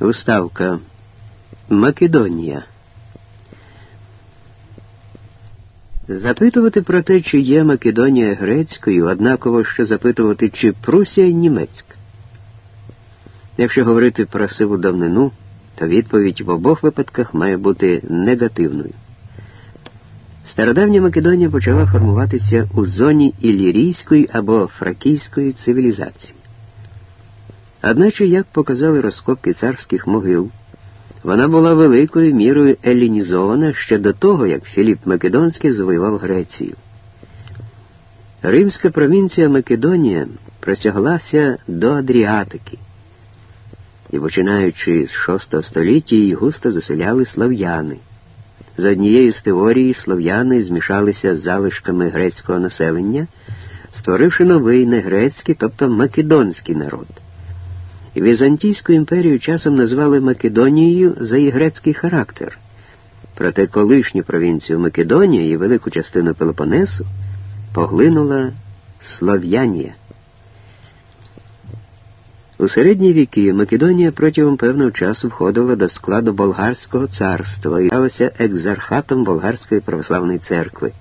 Уставка Македонія. Запитувати про те, чи є Македонія грецькою, однаково що запитувати, чи Прусія німецька. Якщо говорити про сиву давнину, то відповідь в обох випадках має бути негативною. Стародавня Македонія почала формуватися у зоні ілірійської або фракійської цивілізації. Одначе, як показали розкопки царських могил, вона була великою мірою елінізована ще до того, як Філіп Македонський завоював Грецію. Римська провінція Македонія простяглася до Адріатики, і, починаючи з VI століття, її густо заселяли слав'яни. За однією з теорій слов'яни змішалися з залишками грецького населення, створивши новий негрецький, тобто македонський народ. Візантійську імперію часом назвали Македонією за її грецький характер. Проте колишню провінцію Македонії і велику частину Пелопонесу поглинула Слов'янія. У середні віки Македонія протягом певного часу входила до складу Болгарського царства і сталася екзархатом Болгарської православної церкви.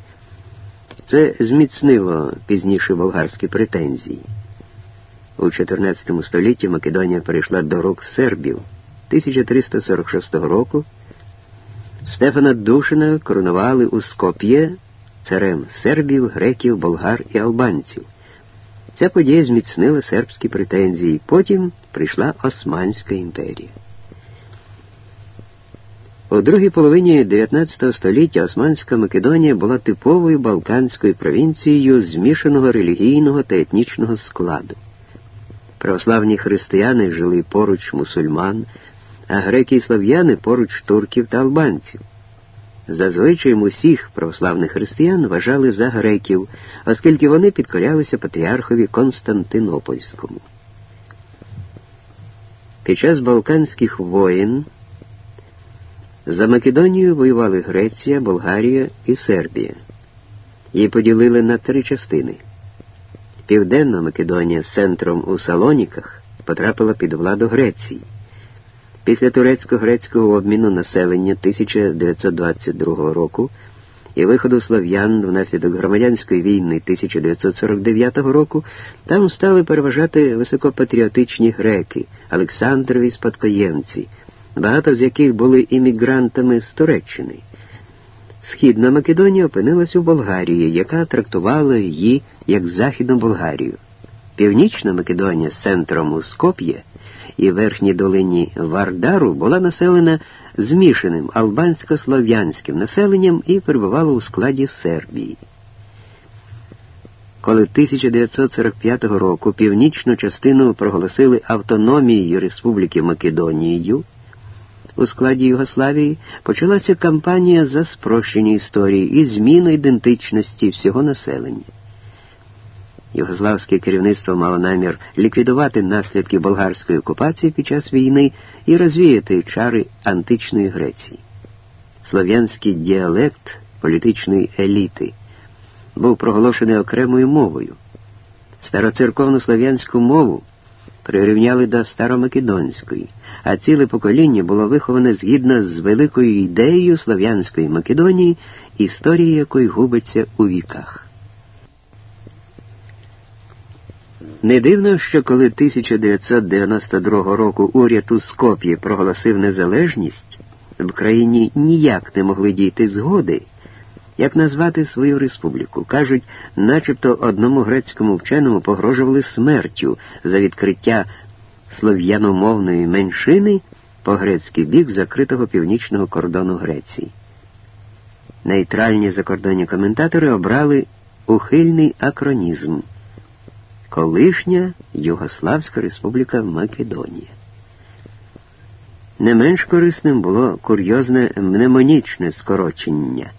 Це зміцнило пізніше болгарські претензії. У XIV столітті Македонія перейшла до рук сербів. 1346 року Стефана Душина коронували у Скоп'є царем сербів, греків, болгар і албанців. Ця подія зміцнила сербські претензії. Потім прийшла Османська імперія. У другій половині 19 століття Османська Македонія була типовою балканською провінцією змішаного релігійного та етнічного складу. Православні християни жили поруч мусульман, а греки і слав'яни поруч турків та албанців. Зазвичай усіх православних християн вважали за греків, оскільки вони підкорялися патріархові Константинопольському. Під час Балканських воєн за Македонію воювали Греція, Болгарія і Сербія. Її поділили на три частини. Південна Македонія з центром у Салоніках потрапила під владу Греції. Після турецько-грецького обміну населення 1922 року і виходу слов'ян внаслідок громадянської війни 1949 року там стали переважати високопатріотичні греки, Олександрові спадкоємці, багато з яких були іммігрантами з Туреччини. Східна Македонія опинилась у Болгарії, яка трактувала її як Західну Болгарію. Північна Македонія з центром у Скоп'є і верхній долині Вардару була населена змішаним албансько-слов'янським населенням і перебувала у складі Сербії. Коли 1945 року північну частину проголосили автономією Республіки Македонією, у складі Югославії почалася кампанія за спрощення історії і зміну ідентичності всього населення. Югославське керівництво мало намір ліквідувати наслідки болгарської окупації під час війни і розвіяти чари античної Греції. Слов'янський діалект політичної еліти був проголошений окремою мовою. Староцерковну слов'янську мову прирівняли до старомакедонської, а ціле покоління було виховане згідно з великою ідеєю Слов'янської Македонії, історія якої губиться у віках. Не дивно, що коли 1992 року уряд у Скоп'ї проголосив незалежність, в країні ніяк не могли дійти згоди, як назвати свою республіку. Кажуть, начебто одному грецькому вченому погрожували смертю за відкриття слов'яномовної меншини по грецький бік закритого північного кордону Греції. Нейтральні закордонні коментатори обрали ухильний акронізм колишня Югославська Республіка Македонія. Не менш корисним було курйозне мнемонічне скорочення.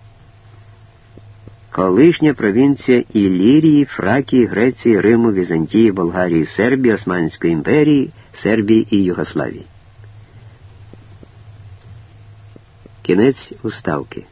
Колишня провінція Ілірії, Фракії, Греції, Риму, Візантії, Болгарії, Сербії, Османської імперії, Сербії і Югославії. Кінець уставки